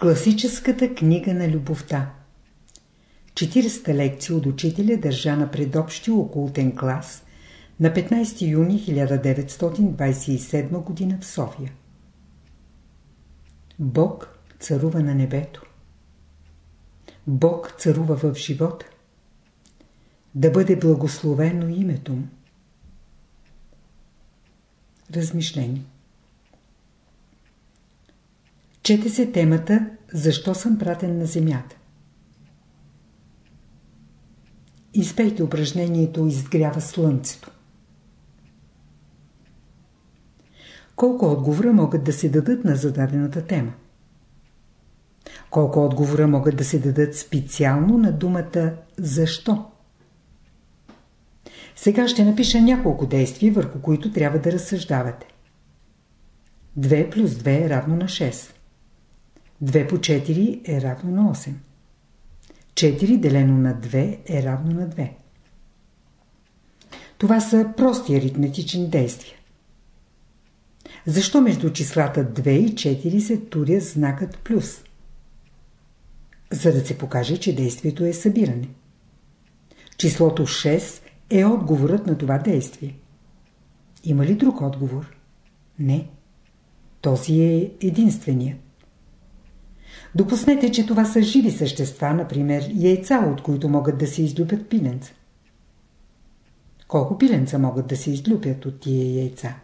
Класическата книга на любовта 40-та лекция от учителя държа на предобщи окултен клас на 15 юни 1927 г. в София. Бог царува на небето. Бог царува в живота. Да бъде благословено името му. Размишление Чете се темата Защо съм пратен на земята. Изпейте упражнението Изгрява слънцето. Колко отговора могат да се дадат на зададената тема? Колко отговора могат да се дадат специално на думата «Защо»? Сега ще напиша няколко действия, върху които трябва да разсъждавате. 2 плюс 2 е равно на 6. 2 по 4 е равно на 8. 4 делено на 2 е равно на 2. Това са прости аритметични действия. Защо между числата 2 и 4 се туря знакът плюс? За да се покаже, че действието е събиране. Числото 6 е отговорът на това действие. Има ли друг отговор? Не. Този е единственият. Допуснете, че това са живи същества, например яйца, от които могат да се излюпят пиленца. Колко пиленца могат да се излюпят от тия яйца?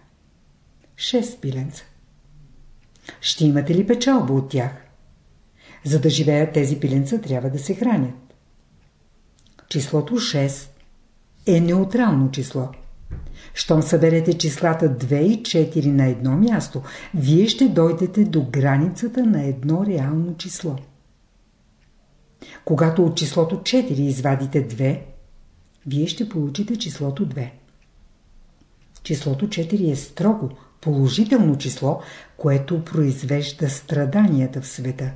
Шест пиленца. Ще имате ли печалба от тях? За да живеят тези пиленца трябва да се хранят. Числото 6 е неутрално число. Щом съберете числата 2 и 4 на едно място, вие ще дойдете до границата на едно реално число. Когато от числото 4 извадите 2, вие ще получите числото 2. Числото 4 е строго, положително число, което произвежда страданията в света.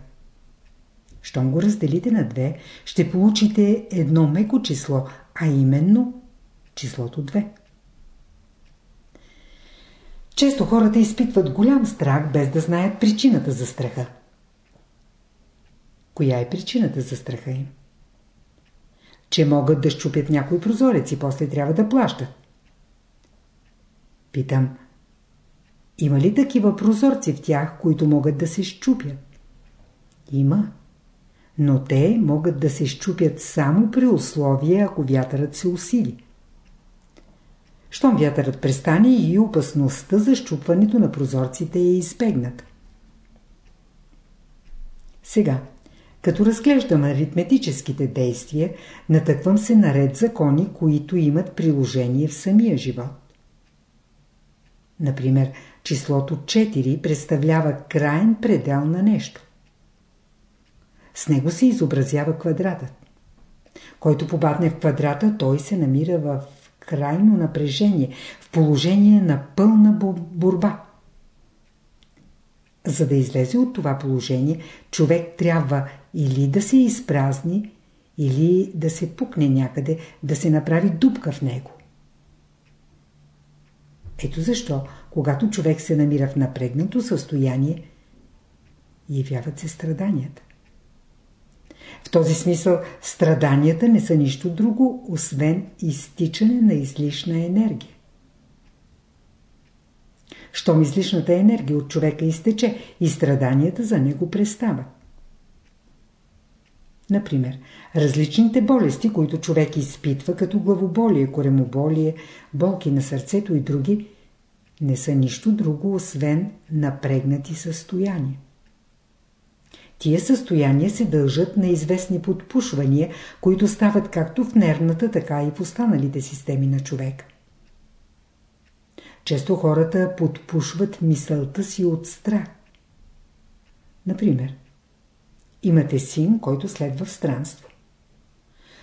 Щом го разделите на 2, ще получите едно меко число, а именно числото 2. Често хората изпитват голям страх, без да знаят причината за страха. Коя е причината за страха им? Че могат да щупят някой прозорец и после трябва да плащат. Питам, има ли такива прозорци в тях, които могат да се щупят? Има. Но те могат да се щупят само при условие, ако вятърът се усили. Щом вятърът престане и опасността за щупването на прозорците е избегната. Сега, като разглеждам аритметическите действия, натъквам се на ред закони, които имат приложение в самия живот. Например, числото 4 представлява крайен предел на нещо. С него се изобразява квадратът. Който попадне в квадрата, той се намира в крайно напрежение, в положение на пълна борба. За да излезе от това положение, човек трябва или да се изпразни, или да се пукне някъде, да се направи дупка в него. Ето защо, когато човек се намира в напрегнато състояние, явяват се страданията. В този смисъл страданията не са нищо друго, освен изтичане на излишна енергия. Щом излишната енергия от човека изтече и страданията за него престават. Например, различните болести, които човек изпитва, като главоболие, коремоболие, болки на сърцето и други, не са нищо друго, освен напрегнати състояния. Тия състояния се дължат на известни подпушвания, които стават както в нервната, така и в останалите системи на човек. Често хората подпушват мисълта си от страх. Например, имате син, който следва в странство.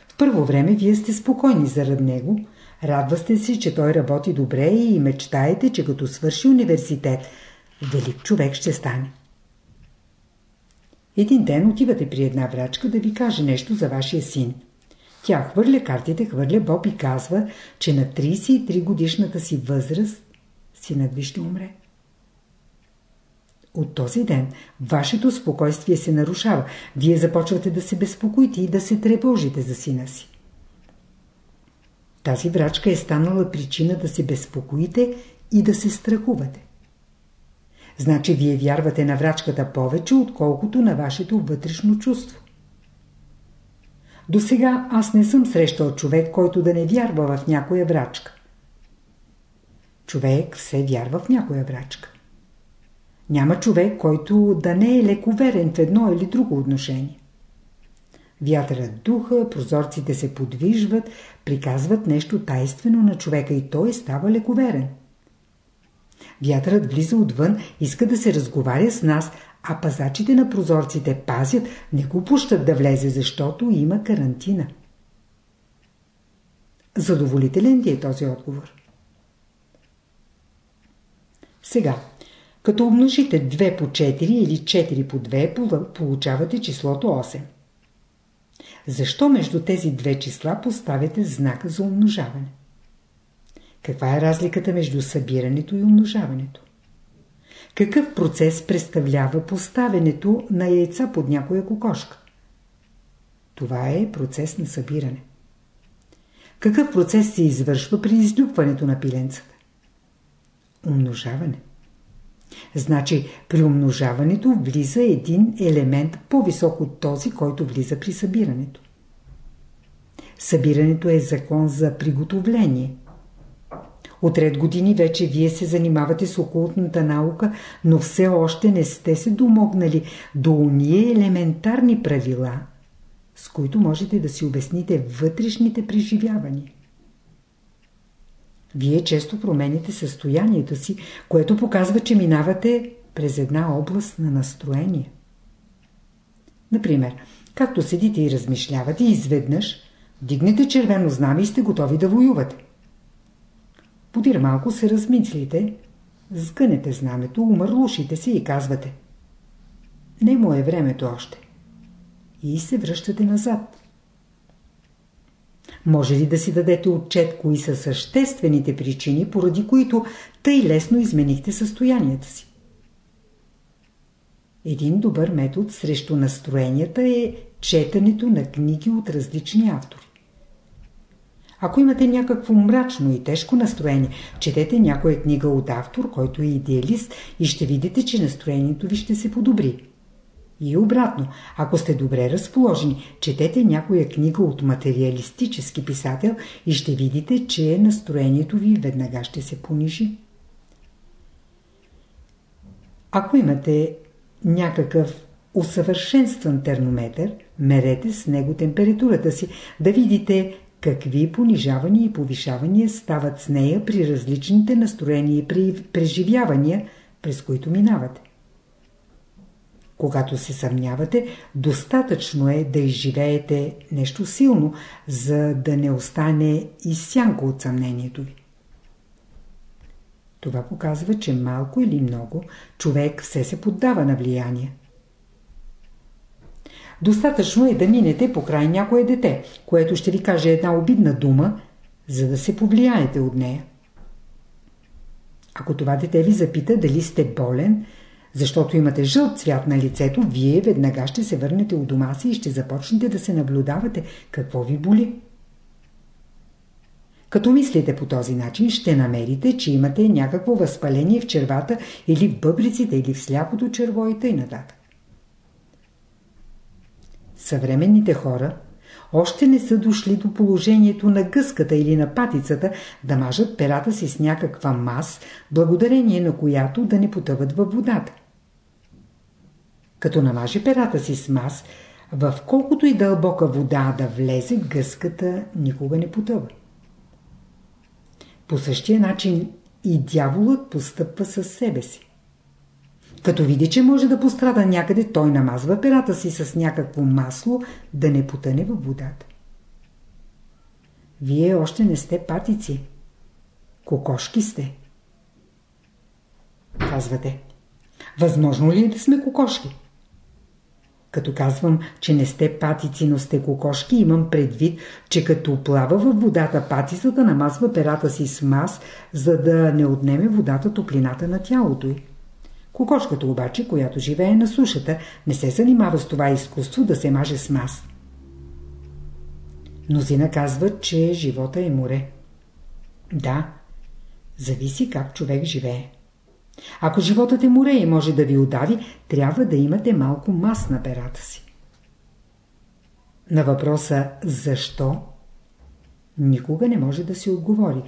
В първо време вие сте спокойни заради него, радвате се, че той работи добре и мечтаете, че като свърши университет, велик човек ще стане. Един ден отивате при една врачка да ви каже нещо за вашия син. Тя хвърля картите, хвърля Боб и казва, че на 33 годишната си възраст синът ви ще умре. От този ден вашето спокойствие се нарушава. Вие започвате да се безпокоите и да се тревожите за сина си. Тази врачка е станала причина да се безпокоите и да се страхувате. Значи вие вярвате на врачката повече, отколкото на вашето вътрешно чувство. До сега аз не съм срещал човек, който да не вярва в някоя врачка. Човек все вярва в някоя врачка. Няма човек, който да не е лековерен в едно или друго отношение. Вятърът духа, прозорците се подвижват, приказват нещо тайствено на човека и той става лековерен. Вятърът влиза отвън, иска да се разговаря с нас, а пазачите на прозорците пазят, не го пущат да влезе, защото има карантина. Задоволителен ти е този отговор? Сега, като умножите 2 по 4 или 4 по 2, получавате числото 8. Защо между тези две числа поставяте знака за умножаване? Каква е разликата между събирането и умножаването? Какъв процес представлява поставянето на яйца под някоя кокошка? Това е процес на събиране. Какъв процес се извършва при излюпването на пиленцата? Умножаване. Значи при умножаването влиза един елемент по-висок от този, който влиза при събирането. Събирането е закон за приготовление. От ред години вече вие се занимавате с окултната наука, но все още не сте се домогнали до уния елементарни правила, с които можете да си обясните вътрешните преживявания. Вие често промените състоянието си, което показва, че минавате през една област на настроение. Например, както седите и размишлявате, изведнъж дигнете червено знаме и сте готови да воювате. Подир малко се размислите, сгънете знамето, умърлушите се и казвате Не му е времето още. И се връщате назад. Може ли да си дадете отчет, кои са съществените причини, поради които тъй лесно изменихте състоянията си? Един добър метод срещу настроенията е четенето на книги от различни автори. Ако имате някакво мрачно и тежко настроение, четете някоя книга от автор, който е идеалист и ще видите, че настроението ви ще се подобри. И обратно, ако сте добре разположени, четете някоя книга от материалистически писател и ще видите, че настроението ви веднага ще се понижи. Ако имате някакъв усъвършенстван термометър, мерете с него температурата си, да видите какви понижавания и повишавания стават с нея при различните настроения и преживявания, през които минавате. Когато се съмнявате, достатъчно е да изживеете нещо силно, за да не остане и сянко от съмнението ви. Това показва, че малко или много човек все се поддава на влияние. Достатъчно е да минете покрай някое дете, което ще ви каже една обидна дума, за да се повлияете от нея. Ако това дете ви запита дали сте болен, защото имате жълт цвят на лицето, вие веднага ще се върнете у дома си и ще започнете да се наблюдавате какво ви боли. Като мислите по този начин, ще намерите, че имате някакво възпаление в червата или в бъбриците, или в сляпото черво и т.н. Съвременните хора още не са дошли до положението на гъската или на патицата да мажат перата си с някаква мас, благодарение на която да не потъват във водата. Като намаже перата си с мас, в колкото и дълбока вода да влезе, гъската никога не потъва. По същия начин и дяволът постъпва със себе си. Като види, че може да пострада някъде, той намазва перата си с някакво масло, да не потъне във водата. Вие още не сте патици. Кокошки сте. Казвате. Възможно ли е да сме кокошки? Като казвам, че не сте патици, но сте кокошки, имам предвид, че като плава във водата, патицата намазва перата си с мас, за да не отнеме водата топлината на тялото й. Кокошката обаче, която живее на сушата, не се занимава с това изкуство да се маже с мас. Мнозина казват, че живота е море. Да, зависи как човек живее. Ако животът е море и може да ви удави, трябва да имате малко мас на перата си. На въпроса «Защо?» никога не може да се отговори.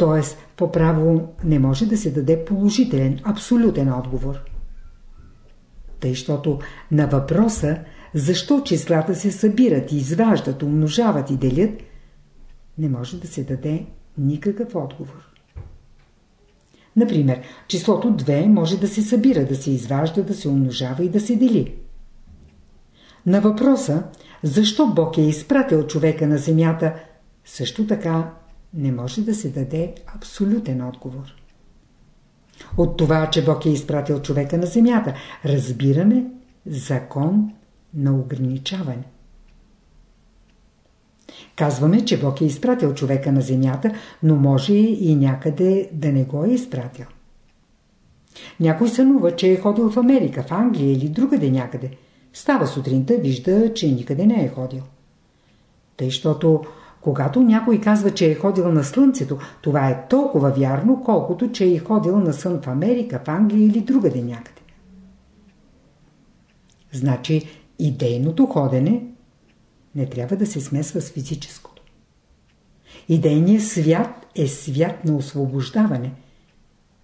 Т.е. по право не може да се даде положителен, абсолютен отговор. Тъй, защото на въпроса защо числата се събират, изваждат, умножават и делят, не може да се даде никакъв отговор. Например, числото 2 може да се събира, да се изважда, да се умножава и да се дели. На въпроса, защо Бог е изпратил човека на земята, също така не може да се даде абсолютен отговор. От това, че Бог е изпратил човека на земята, разбираме закон на ограничаване. Казваме, че Бог е изпратил човека на земята, но може и някъде да не го е изпратил. Някой сънува, че е ходил в Америка, в Англия или другаде някъде. Става сутринта, вижда, че никъде не е ходил. Тъй, защото когато някой казва, че е ходил на Слънцето, това е толкова вярно, колкото че е ходил на сън в Америка, в Англия или другаде някъде. Значи, идейното ходене не трябва да се смесва с физическото. Идейният свят е свят на освобождаване,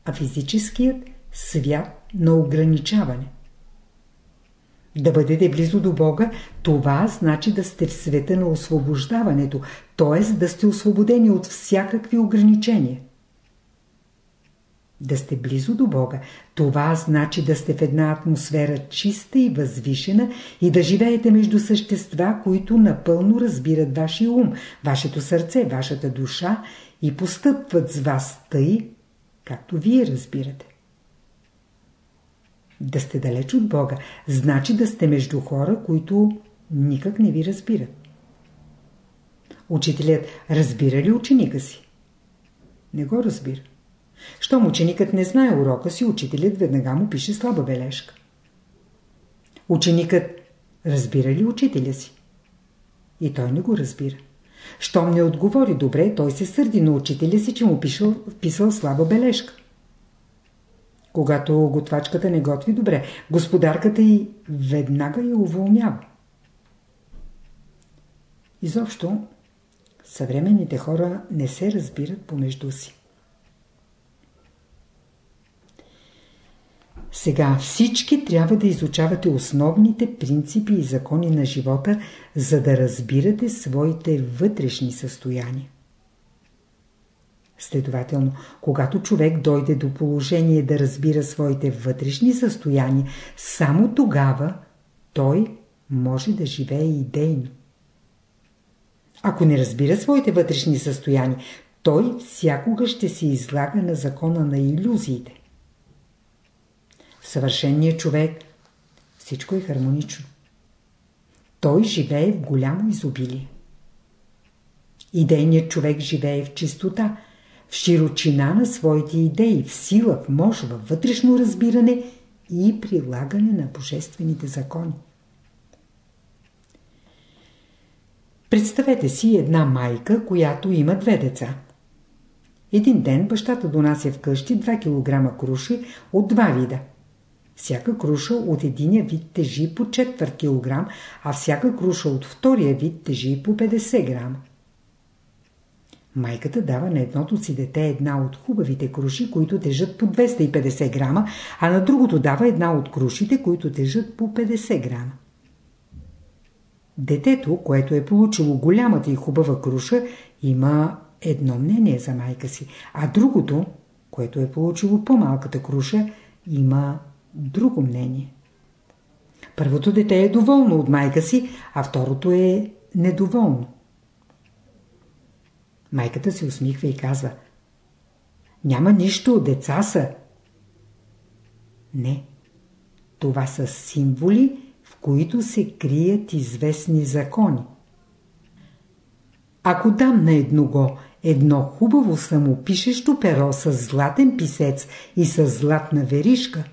а физическият свят на ограничаване. Да бъдете близо до Бога, това значи да сте в света на освобождаването, т.е. да сте освободени от всякакви ограничения. Да сте близо до Бога, това значи да сте в една атмосфера чиста и възвишена и да живеете между същества, които напълно разбират вашия ум, вашето сърце, вашата душа и постъпват с вас тъй, както вие разбирате. Да сте далеч от Бога, значи да сте между хора, които никак не ви разбират. Учителят разбира ли ученика си? Не го разбира. Щом ученикът не знае урока си, учителят веднага му пише слаба бележка. Ученикът разбира ли учителя си? И той не го разбира. Щом не отговори добре, той се сърди на учителя си, че му пишал, писал слаба бележка. Когато готвачката не готви добре, господарката й веднага я уволнява. Изобщо, съвременните хора не се разбират помежду си. Сега всички трябва да изучавате основните принципи и закони на живота, за да разбирате своите вътрешни състояния. Следователно, когато човек дойде до положение да разбира своите вътрешни състояния, само тогава той може да живее идейно. Ако не разбира своите вътрешни състояния, той всякога ще се излага на закона на иллюзиите. В съвършенния човек всичко е хармонично. Той живее в голямо изобилие. Идейният човек живее в чистота, в широчина на своите идеи, в сила, в мощ, в вътрешно разбиране и прилагане на божествените закони. Представете си една майка, която има две деца. Един ден бащата донася вкъщи 2 кг круши от два вида. Всяка круша от единия вид тежи по четвърт килограм, а всяка круша от втория вид тежи по 50 грама. Майката дава на едното си дете една от хубавите круши, които тежат по 250 грама, а на другото дава една от крушите, които тежат по 50 грама. Детето, което е получило голямата и хубава круша, има едно мнение за майка си, а другото, което е получило по-малката круша, има друго мнение. Първото дете е доволно от майка си, а второто е недоволно. Майката се усмихва и казва Няма нищо, деца са. Не. Това са символи, в които се крият известни закони. Ако дам на едного едно хубаво самопишещо перо с златен писец и с златна веришка,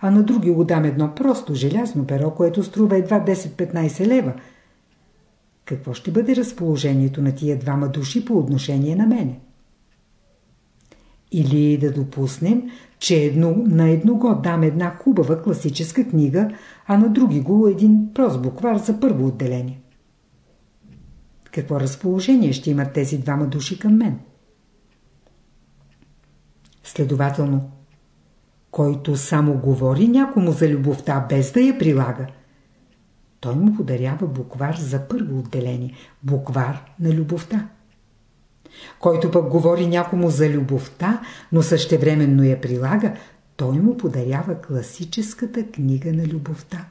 а на други го дам едно просто желязно перо, което струва едва 10-15 лева, какво ще бъде разположението на тия двама души по отношение на мене? Или да допуснем, че едно, на едного дам една хубава класическа книга, а на други го един прост буквар за първо отделение. Какво разположение ще имат тези двама души към мен? Следователно, който само говори някому за любовта, без да я прилага, той му подарява буквар за първо отделение, буквар на любовта. Който пък говори някому за любовта, но същевременно я прилага, той му подарява класическата книга на любовта.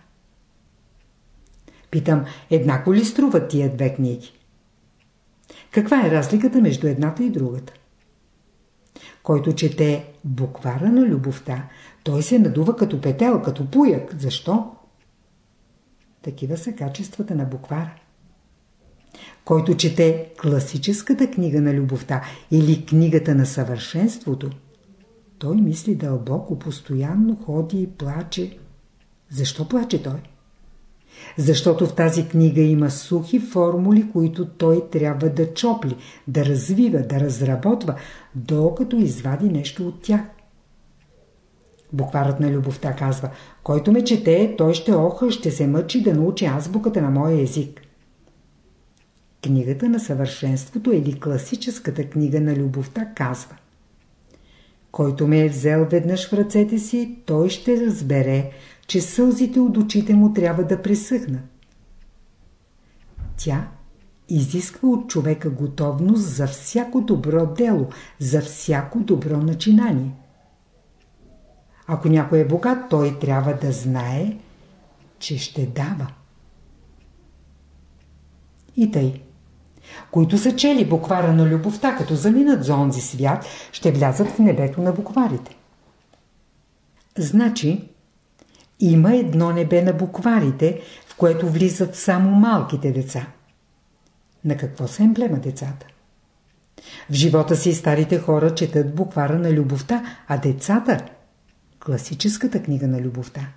Питам, еднакво ли струват тия две книги? Каква е разликата между едната и другата? Който чете буквара на любовта, той се надува като петел, като пуяк. Защо? Такива са качествата на буквара. Който чете класическата книга на любовта или книгата на съвършенството, той мисли дълбоко, постоянно ходи и плаче. Защо плаче той? Защото в тази книга има сухи формули, които той трябва да чопли, да развива, да разработва, докато извади нещо от тях. Букварът на любовта казва, който ме чете, той ще оха, ще се мъчи да научи азбуката на моя език. Книгата на съвършенството или класическата книга на любовта казва Който ме е взел веднъж в ръцете си, той ще разбере, че сълзите от очите му трябва да пресъхнат. Тя изисква от човека готовност за всяко добро дело, за всяко добро начинание. Ако някой е богат, той трябва да знае, че ще дава. И тъй. Които са чели буквара на любовта, като заминат за онзи свят, ще влязат в небето на букварите. Значи, има едно небе на букварите, в което влизат само малките деца. На какво са емблема децата? В живота си старите хора четат буквара на любовта, а децата – класическата книга на любовта.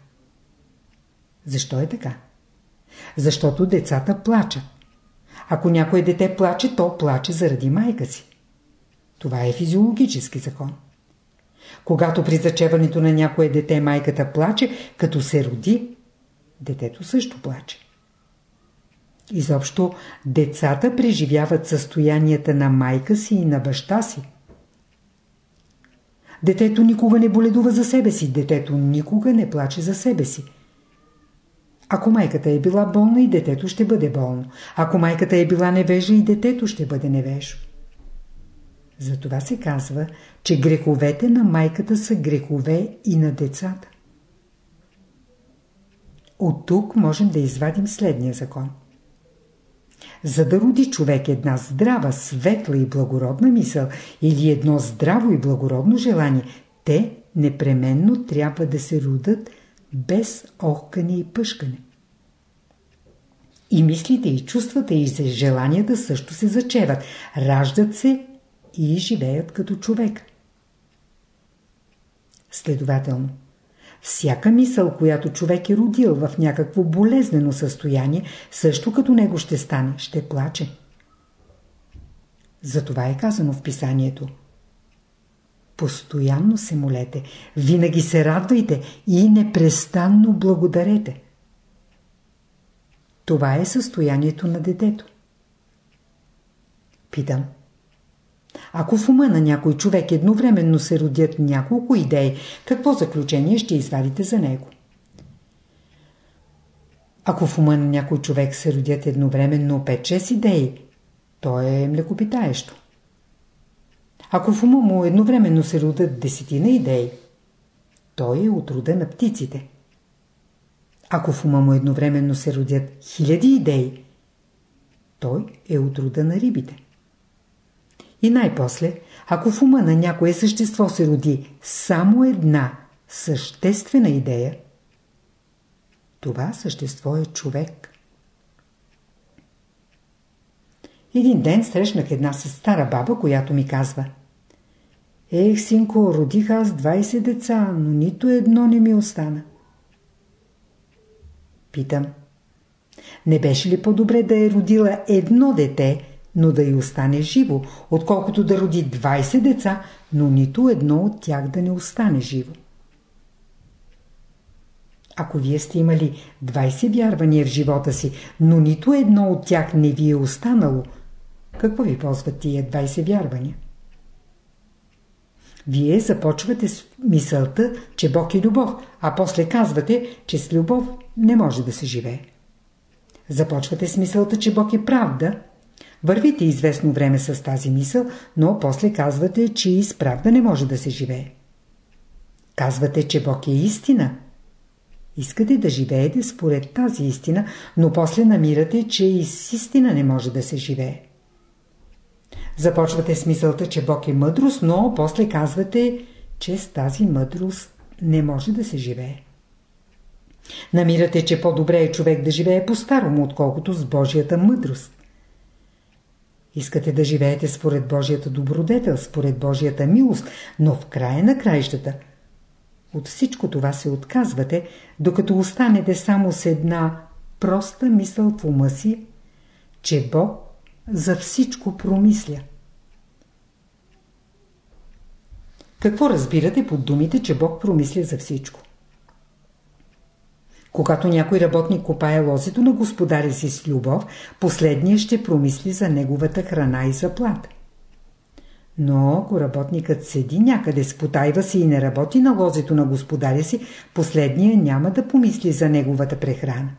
Защо е така? Защото децата плачат. Ако някое дете плаче, то плаче заради майка си. Това е физиологически закон. Когато при зачеването на някое дете майката плаче, като се роди, детето също плаче. Изобщо, децата преживяват състоянията на майка си и на баща си. Детето никога не боледува за себе си, детето никога не плаче за себе си. Ако майката е била болна и детето ще бъде болно. Ако майката е била невежа и детето ще бъде невежо. Затова се казва, че греховете на майката са грехове и на децата. От тук можем да извадим следния закон. За да роди човек една здрава, светла и благородна мисъл или едно здраво и благородно желание, те непременно трябва да се родат без охкане и пъшкане. И мислите, и чувствата, и желанията също се зачеват, раждат се и живеят като човек. Следователно, всяка мисъл, която човек е родил в някакво болезнено състояние, също като него ще стане, ще плаче. Затова е казано в писанието. Постоянно се молете, винаги се радвайте и непрестанно благодарете. Това е състоянието на детето. Питам. Ако в ума на някой човек едновременно се родят няколко идеи, какво заключение ще извадите за него? Ако в ума на някой човек се родят едновременно 5-6 идеи, то е млекопитаещо. Ако в ума му едновременно се родят десетина идеи, той е от рода на птиците. Ако в ума му едновременно се родят хиляди идеи, той е от рода на рибите. И най-после, ако в ума на някое същество се роди само една съществена идея, това същество е човек. Един ден срещнах една стара баба, която ми казва Ех, синко, родих аз 20 деца, но нито едно не ми остана. Питам. Не беше ли по-добре да е родила едно дете, но да й остане живо, отколкото да роди 20 деца, но нито едно от тях да не остане живо? Ако вие сте имали 20 вярвания в живота си, но нито едно от тях не ви е останало, какво ви ползват тия 20 вярвания? Вие започвате с мисълта, че Бог е любов, а после казвате, че с любов не може да се живее. Започвате с мисълта, че Бог е правда. Вървите известно време с тази мисъл, но после казвате, че и с правда не може да се живее. Казвате, че Бог е истина. Искате да живеете според тази истина, но после намирате, че и с истина не може да се живее. Започвате с мисълта, че Бог е мъдрост, но после казвате, че с тази мъдрост не може да се живее. Намирате, че по-добре е човек да живее по-старому, отколкото с Божията мъдрост. Искате да живеете според Божията добродетел, според Божията милост, но в края на краищата от всичко това се отказвате, докато останете само с една проста мисъл в ума си, че Бог за всичко промисля. Какво разбирате под думите, че Бог промисля за всичко? Когато някой работник копае лозето на господаря си с любов, последния ще промисли за неговата храна и заплата. Но ако работникът седи някъде, спотайва си и не работи на лозето на господаря си, последния няма да помисли за неговата прехрана.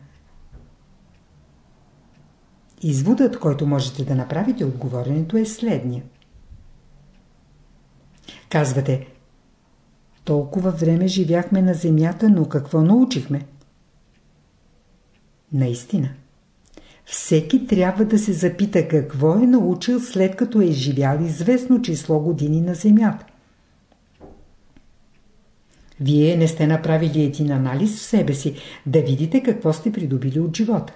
Изводът, който можете да направите от говоренето е следния. Казвате, толкова време живяхме на земята, но какво научихме? Наистина. Всеки трябва да се запита какво е научил след като е живял известно число години на земята. Вие не сте направили един анализ в себе си, да видите какво сте придобили от живота.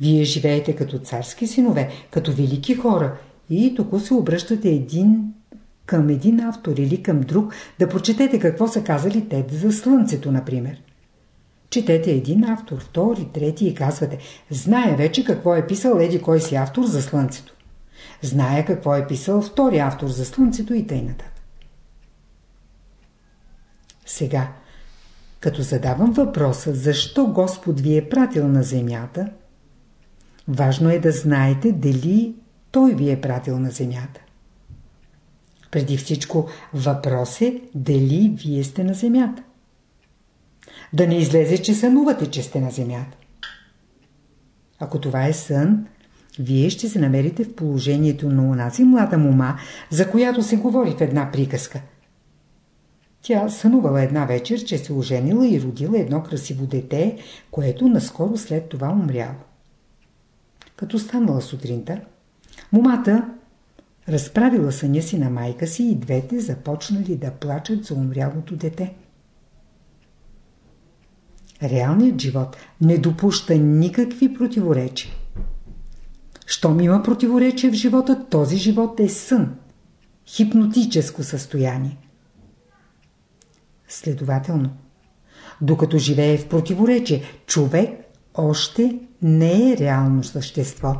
Вие живеете като царски синове, като велики хора и тук се обръщате един към един автор или към друг да прочетете какво са казали те за Слънцето, например. Четете един автор, втори, трети и казвате Зная вече какво е писал еди кой си автор за Слънцето. Зная какво е писал втори автор за Слънцето и т.н. Сега, като задавам въпроса защо Господ ви е пратил на земята, важно е да знаете дали Той ви е пратил на земята. Преди всичко въпрос е дали вие сте на земята. Да не излезе, че сънувате, че сте на земята. Ако това е сън, вие ще се намерите в положението на онази млада мома, за която се говори в една приказка. Тя сънувала една вечер, че се оженила и родила едно красиво дете, което наскоро след това умряло. Като станала сутринта, момата разправила съня си на майка си и двете започнали да плачат за умрялото дете. Реалният живот не допуща никакви противоречия. Щом има противоречие в живота, този живот е сън, хипнотическо състояние. Следователно, докато живее в противоречие, човек още не е реално същество.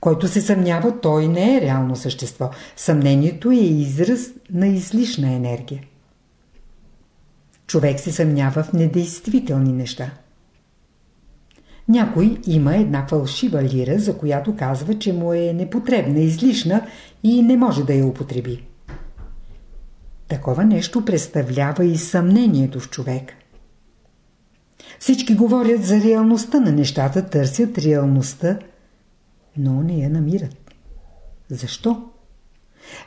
Който се съмнява, той не е реално същество. Съмнението е израз на излишна енергия. Човек се съмнява в недействителни неща. Някой има една фалшива лира, за която казва, че му е непотребна, излишна и не може да я употреби. Такова нещо представлява и съмнението в човек. Всички говорят за реалността на нещата, търсят реалността, но не я намират. Защо?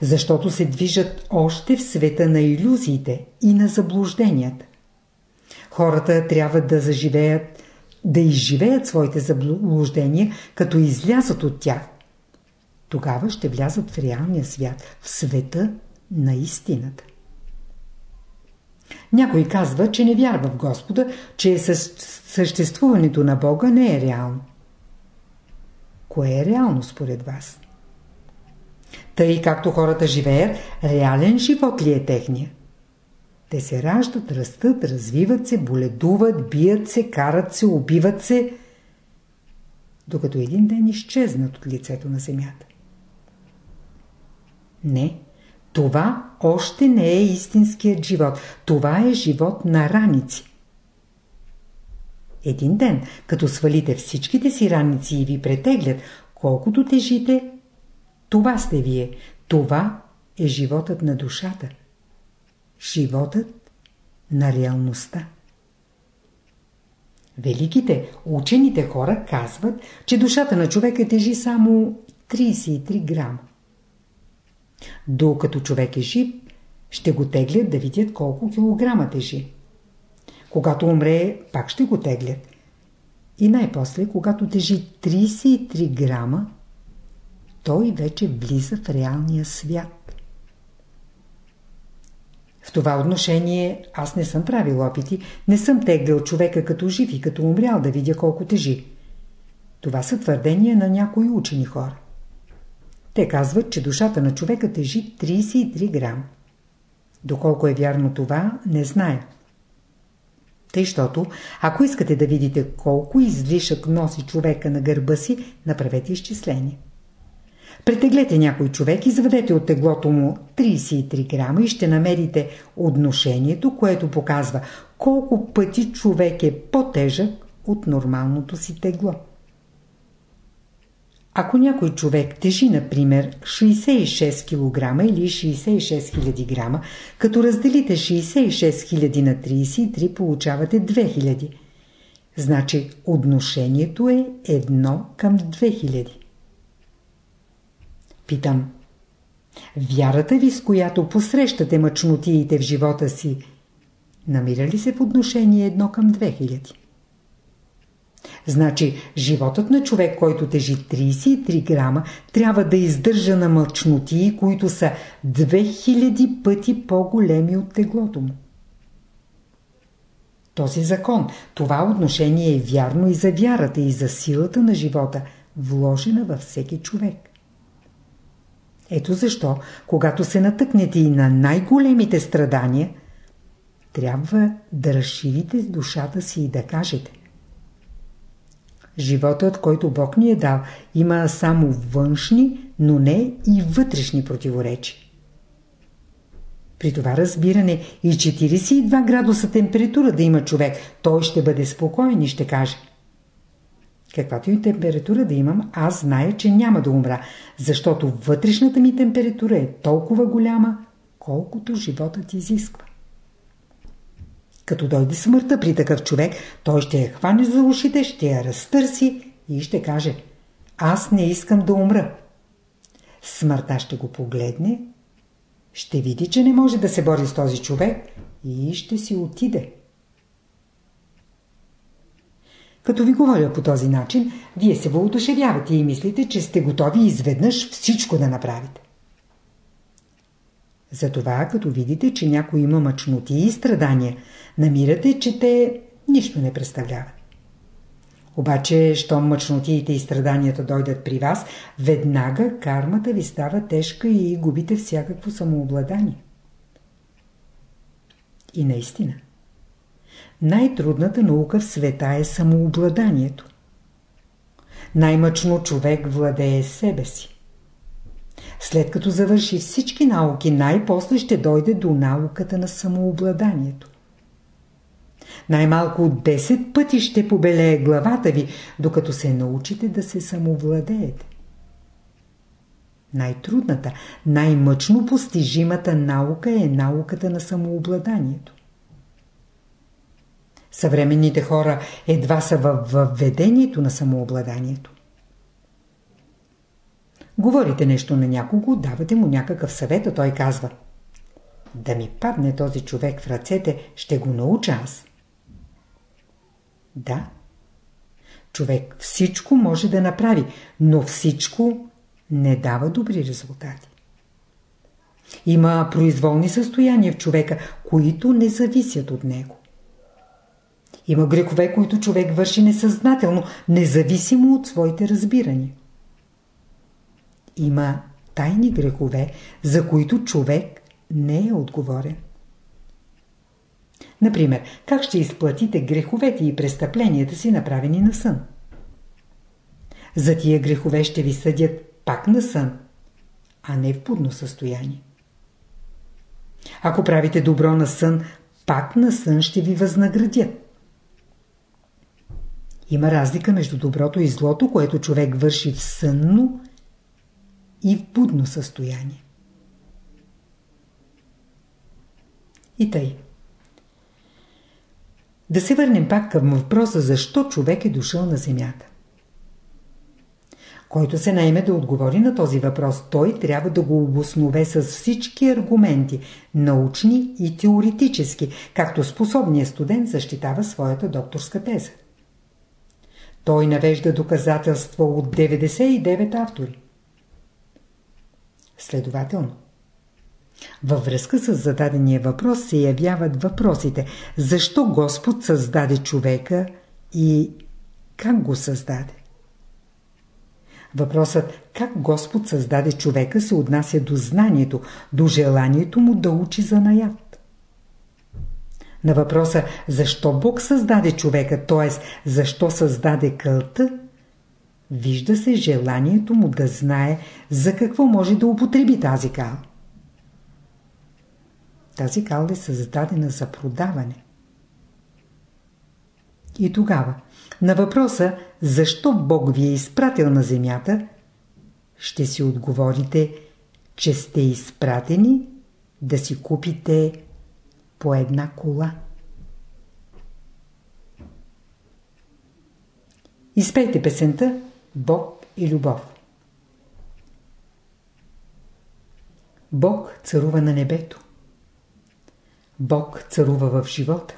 Защото се движат още в света на иллюзиите и на заблужденията. Хората трябва да заживеят, да изживеят своите заблуждения, като излязат от тях. Тогава ще влязат в реалния свят, в света на истината. Някой казва, че не вярва в Господа, че съществуването на Бога не е реално. Кое е реално според вас? Тъй както хората живеят, реален живот ли е техния? Те се раждат, растат, развиват се, боледуват, бият се, карат се, убиват се, докато един ден изчезнат от лицето на земята. Не, това още не е истинският живот. Това е живот на раници. Един ден, като свалите всичките си раници и ви претеглят, колкото тежите, това сте вие. Това е животът на душата. Животът на реалността. Великите, учените хора казват, че душата на човека тежи само 33 грама. Докато човек е жив, ще го теглят да видят колко килограма тежи. Когато умре, пак ще го теглят. И най-после, когато тежи 33 грама, той вече влиза в реалния свят. В това отношение аз не съм правил опити, не съм теглял човека като жив и като умрял да видя колко тежи. Това са твърдения на някои учени хора. Те казват, че душата на човека тежи 33 грама. Доколко е вярно това, не зная. Тъй, щото, ако искате да видите колко излишък носи човека на гърба си, направете изчисление. Претеглете някой човек, изведете от теглото му 33 грама и ще намерите отношението, което показва колко пъти човек е по-тежък от нормалното си тегло. Ако някой човек тежи, например, 66 кг или 66 000 грама, като разделите 66 000 на 33, получавате 2000. Значи отношението е 1 към 2000. Питам. Вярата ви, с която посрещате мъчнотиите в живота си, намира ли се в отношение 1 към 2000? Значи, животът на човек, който тежи 33 грама, трябва да издържа на мъчноти, които са 2000 пъти по-големи от теглото му. Този закон, това отношение е вярно и за вярата, и за силата на живота, вложена във всеки човек. Ето защо, когато се натъкнете и на най-големите страдания, трябва да разширите душата си и да кажете Животът, който Бог ни е дал, има само външни, но не и вътрешни противоречи. При това разбиране и 42 градуса температура да има човек, той ще бъде спокоен и ще каже Каквато и температура да имам, аз зная, че няма да умра, защото вътрешната ми температура е толкова голяма, колкото животът изисква. Като дойде смъртта при такъв човек, той ще я хване за ушите, ще я разтърси и ще каже Аз не искам да умра. Смъртта ще го погледне, ще види, че не може да се бори с този човек и ще си отиде. Като ви говоря по този начин, вие се въодушевявате и мислите, че сте готови изведнъж всичко да направите. Затова, като видите, че някой има мъчноти и страдания, намирате, че те нищо не представляват. Обаче, щом мъчнотиите и страданията дойдат при вас, веднага кармата ви става тежка и губите всякакво самообладание. И наистина, най-трудната наука в света е самообладанието. Най-мъчно човек владее себе си. След като завърши всички науки, най-после ще дойде до науката на самообладанието. Най-малко 10 пъти ще побелее главата ви, докато се научите да се самовладеете. Най-трудната, най-мъчно постижимата наука е науката на самообладанието. Съвременните хора едва са във въведението на самообладанието. Говорите нещо на някого, давате му някакъв съвет, а той казва Да ми падне този човек в ръцете, ще го науча аз. Да. Човек всичко може да направи, но всичко не дава добри резултати. Има произволни състояния в човека, които не зависят от него. Има грехове, които човек върши несъзнателно, независимо от своите разбирания. Има тайни грехове, за които човек не е отговорен. Например, как ще изплатите греховете и престъпленията си, направени на сън? За тия грехове ще ви съдят пак на сън, а не в будно състояние. Ако правите добро на сън, пак на сън ще ви възнаградят. Има разлика между доброто и злото, което човек върши в сънно и в будно състояние. И тъй. Да се върнем пак към въпроса, защо човек е дошъл на Земята. Който се найме да отговори на този въпрос, той трябва да го обоснове с всички аргументи, научни и теоретически, както способният студент защитава своята докторска теза. Той навежда доказателства от 99 автори. Следователно, във връзка с зададения въпрос се явяват въпросите защо Господ създаде човека и как го създаде. Въпросът как Господ създаде човека се отнася до знанието, до желанието му да учи за наят. На въпроса защо Бог създаде човека, т.е. защо създаде кълта, вижда се желанието му да знае за какво може да употреби тази кал. Тази кал е създадена за продаване. И тогава, на въпроса защо Бог ви е изпратил на земята, ще си отговорите, че сте изпратени да си купите по една кола. Изпейте песента Бог и любов. Бог царува на небето. Бог царува в живота.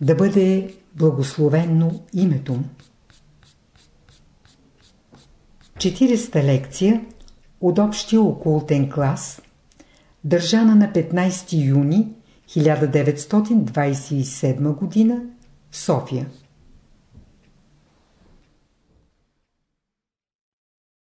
Да бъде благословенно името му. 40-та лекция от общия окултен клас, държана на 15 юни 1927 г. в София.